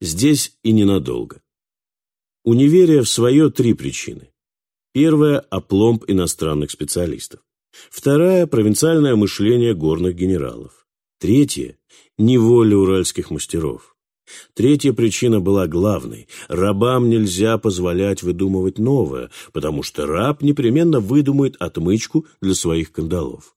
Здесь и ненадолго. У неверия в свое три причины. Первая – опломб иностранных специалистов. Вторая – провинциальное мышление горных генералов. Третья – неволя уральских мастеров. Третья причина была главной. Рабам нельзя позволять выдумывать новое, потому что раб непременно выдумает отмычку для своих кандалов.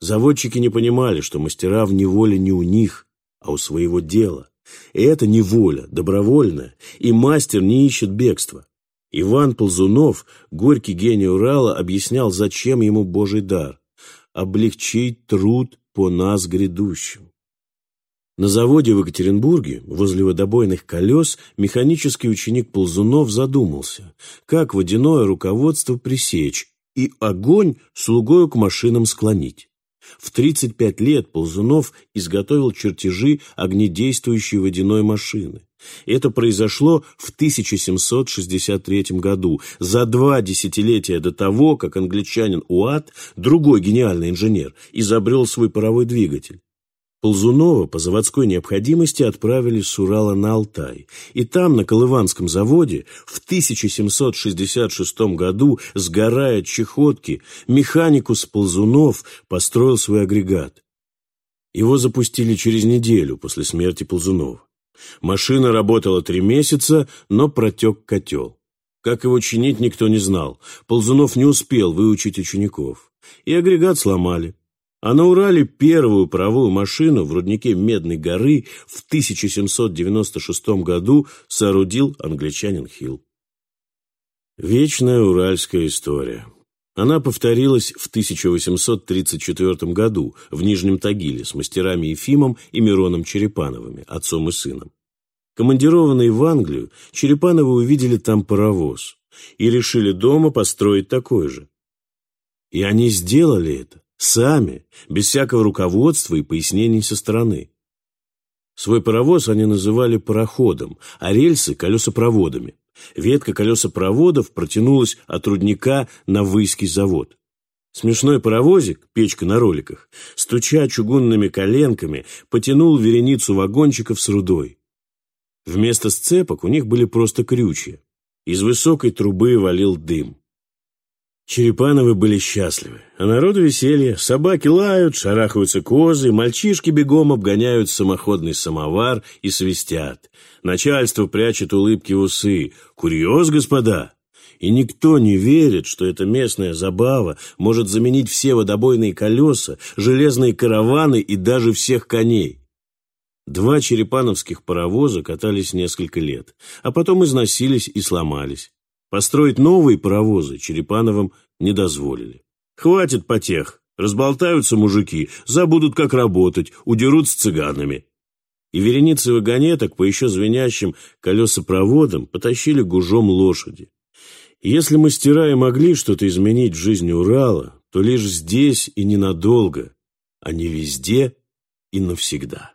Заводчики не понимали, что мастера в неволе не у них, а у своего дела. И это неволя, добровольная, и мастер не ищет бегства. Иван Ползунов, горький гений Урала, объяснял, зачем ему Божий дар – облегчить труд по нас грядущим. На заводе в Екатеринбурге, возле водобойных колес, механический ученик Ползунов задумался, как водяное руководство пресечь и огонь слугою к машинам склонить. В 35 лет Ползунов изготовил чертежи огнедействующей водяной машины. Это произошло в 1763 году, за два десятилетия до того, как англичанин Уатт, другой гениальный инженер, изобрел свой паровой двигатель. Ползунова по заводской необходимости отправили с Урала на Алтай, и там, на Колыванском заводе, в 1766 году, сгорая от чехотки, механикус Ползунов построил свой агрегат. Его запустили через неделю после смерти Ползунова. Машина работала три месяца, но протек котел. Как его чинить, никто не знал. Ползунов не успел выучить учеников. И агрегат сломали. А на Урале первую паровую машину в руднике Медной горы в 1796 году соорудил англичанин Хилл. Вечная уральская история. Она повторилась в 1834 году в Нижнем Тагиле с мастерами Ефимом и Мироном Черепановыми, отцом и сыном. Командированные в Англию, Черепановы увидели там паровоз и решили дома построить такой же. И они сделали это. Сами, без всякого руководства и пояснений со стороны. Свой паровоз они называли пароходом, а рельсы – колесопроводами. Ветка колесопроводов протянулась от рудника на Выйский завод. Смешной паровозик, печка на роликах, стуча чугунными коленками, потянул вереницу вагончиков с рудой. Вместо сцепок у них были просто крючья. Из высокой трубы валил дым. Черепановы были счастливы, а народу веселье. Собаки лают, шарахаются козы, мальчишки бегом обгоняют самоходный самовар и свистят. Начальство прячет улыбки в усы. Курьез, господа! И никто не верит, что эта местная забава может заменить все водобойные колеса, железные караваны и даже всех коней. Два черепановских паровоза катались несколько лет, а потом износились и сломались. Построить новые паровозы Черепановым не дозволили. Хватит потех, разболтаются мужики, забудут, как работать, удерут с цыганами. И вереницы вагонеток по еще звенящим колесопроводам потащили гужом лошади. Если мастера и могли что-то изменить в жизни Урала, то лишь здесь и ненадолго, а не везде и навсегда.